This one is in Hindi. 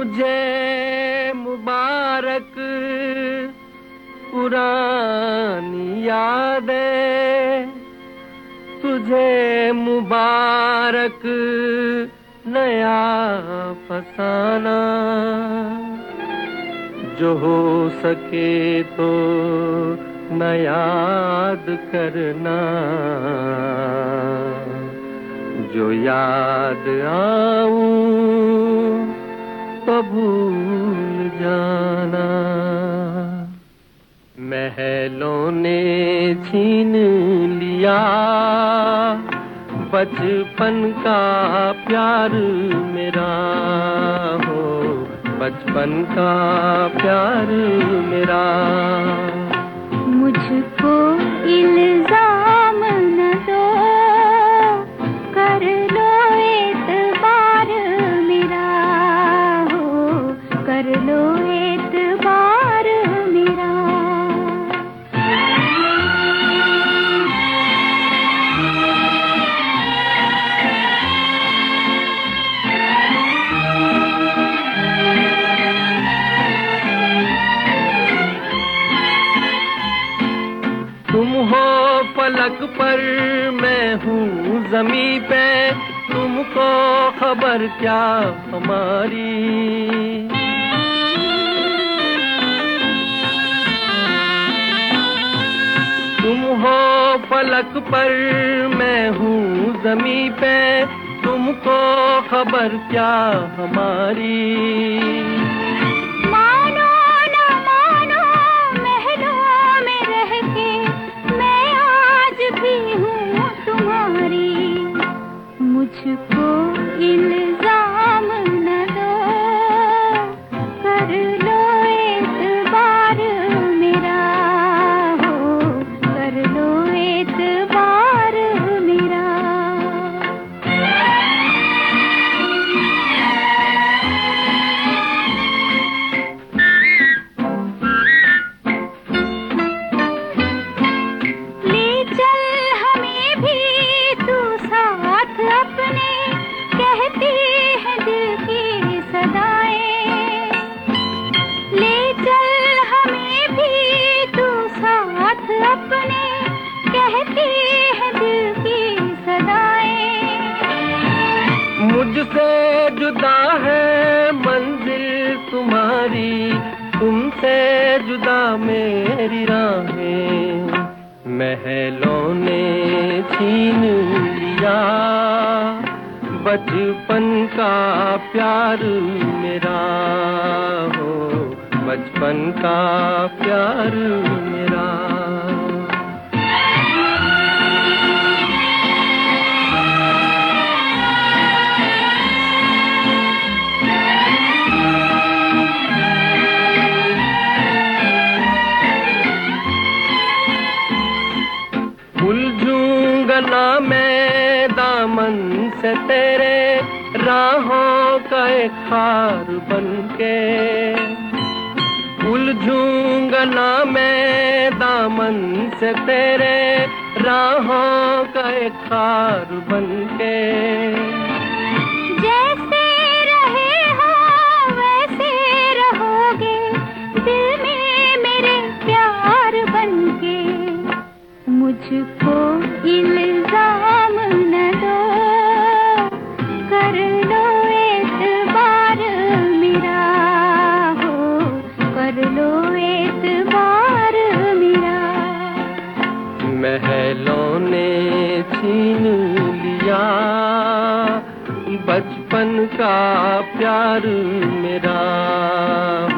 मुझे मुबारक पुरानी यादें, तुझे मुबारक नया फसाना। जो हो सके तो न याद करना। जो याद आऊँ भूल जाना। महलों ने छीन लिया। बचपन का प्यार मेरा हो। बचपन का प्यार मेरा। मुझको पलक पर मैं हूँ जमी पे। तुमको खबर क्या हमारी? तुम हो फलक पर मैं हूँ जमी पे। तुमको खबर क्या हमारी? मुझको कहती है दिल की सदाएँ। मुझसे जुदा है मंजिल तुम्हारी, तुमसे जुदा मेरी राहें। महलों ने छीन लिया, बचपन का प्यार मेरा हो, बचपन का प्यार मेरा। राहों का एक खार बन के उलझूँगा ना मैं दामन से, तेरे राहों का एक खार बन के जैसे रहे हो, वैसे रहोगे, दिल में मेरे प्यार बनके। मुझको इल्ज़ाम बचपन का प्यार मेरा।